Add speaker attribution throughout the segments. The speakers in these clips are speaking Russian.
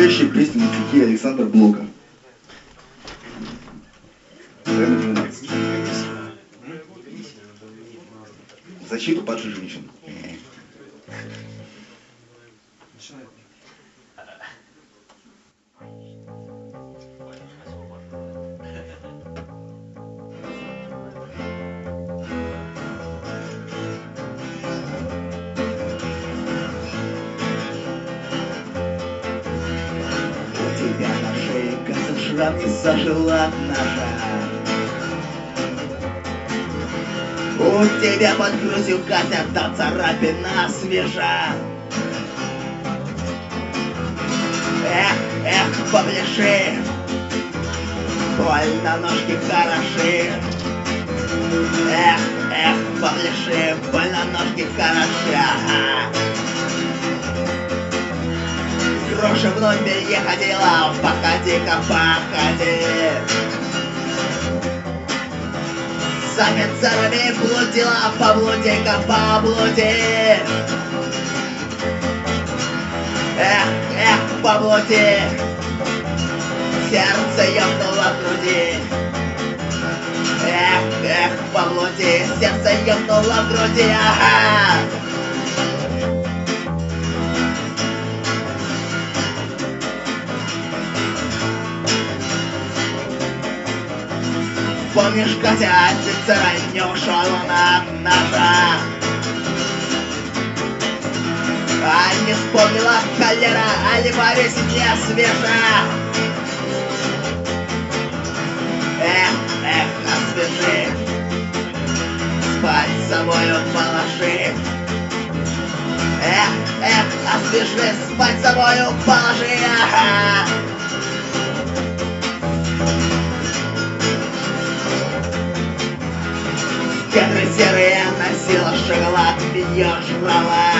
Speaker 1: Следующая песня стихи Александра Блока. Время 12. Защиту падших женщин.
Speaker 2: У не зажила ножа У тебя под грудью Катя та царапина свежа. Эх, эх, побляши Больно ножки хороши. Эх, эх, побляши Больно ножки хороши ага. Кроша в номере ходила, походи-ка, походи. За офицерами блудила, поблуди-ка, поблуди. Эх, эх, поблуди. Сердце ёбнуло в груди. Эх, эх, поблуди, сердце ёбнуло в груди, ага. Помнишь, ушел он от ножа А не вспомнила холера, а не повесить не свежа. Эх, эх, освежи. Спать с собою положи. Эх, эх, освежи, спать с собою положи ага. Серые носила, шоколад ее жрала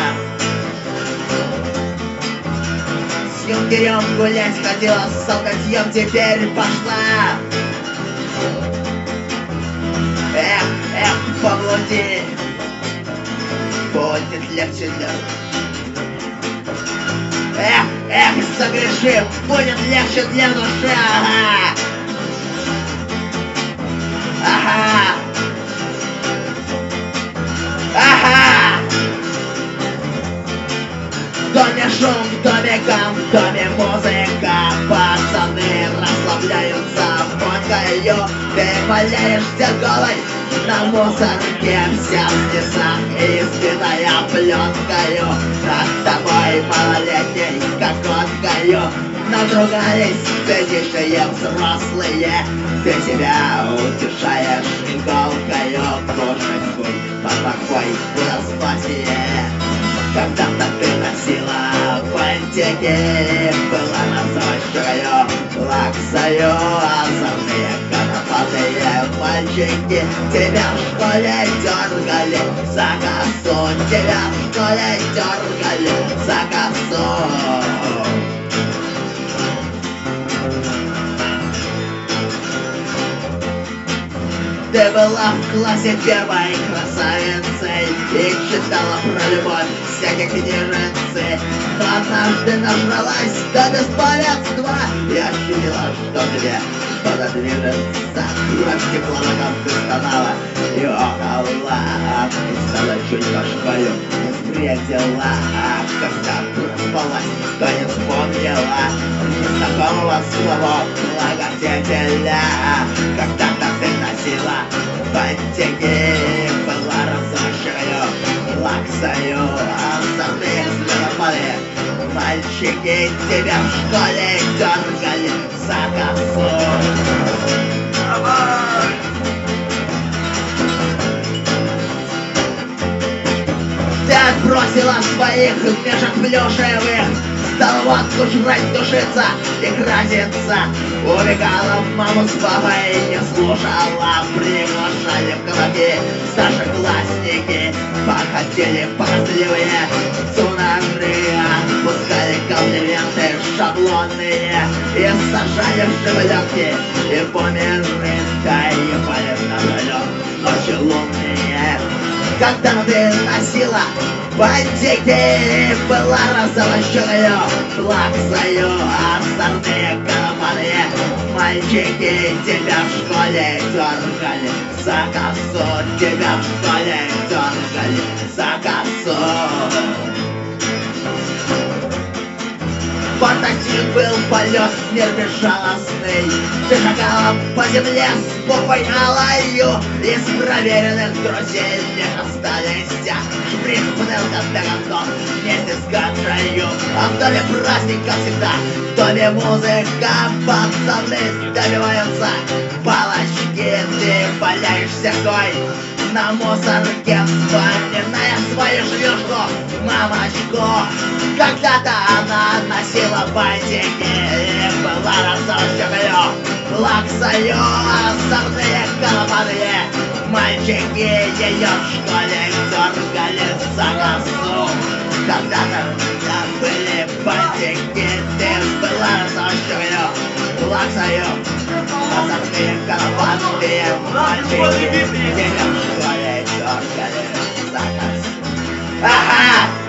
Speaker 2: С юнкерем гулять ходила, с алкотьем теперь пошла. Эх, эх, поблуди Будет легче для... Эх, эх, согреши, будет легче для души, Ага. Ага! Шум, в доме гам, в доме музыка Пацаны расслабляются, фоткаю Ты валяешься голой на мусорке Вся в слезах и избитая пленкою Над тобой малолетней кокоткою Надругались циничные взрослые Ты себя утешаешь иголкою. Кушать по такой расплатье Когда-то ты носила бантики Была носочкою, лаксою Озорные конопатые мальчики Тебя в школе дергали за косу Тебя в школе дергали за косу Ты была в классе первой красавицей И читала про любовь всяких книженцы Но однажды нажралась до бесполезства И ощутила, что тебе что-то движется текла ногам, ты стонала и охала И стала чуть башкою не сбредила А когда проспалась, то не вспомнила. Незнакомого своего благодетеля. Когда-то ты носила бантики Была разоширою, Мальчики тебя в школе дергали за Давай! Ты отбросила своих мешок плюшевых. Стала водку жрать, душиться и краситься Убегала в маму с папой, не слушала Приглашали в кабаки старшеклассники Походили поросливые цунары Комплименты шаблонные И сажали и померы Да ебали на рулет ночи лунные когда ты носила бантики Была разолоченная флаг свою Озорные карманы Мальчики тебя в школе дергали За косу тебя в школе дергали За косу был полет небезжалостный. Ты шагала по земле с буквой алаю. Из проверенных друзей лишь остались Шприц, бутылка, концов вместе с гаджаю А в доме праздник, как всегда В доме музыка, пацаны добиваются Палочки, ты валяешься кой на мусорке Вспоминая свою шлюшку, мамочку. Когда-то она носила бантики И была разочарою Флаг союз, озорные колобаны. Мальчики ее в школе дергали за косу. Когда-то были бантики Ты была Флаг союз, озорные колобаны Мальчики ее Ага!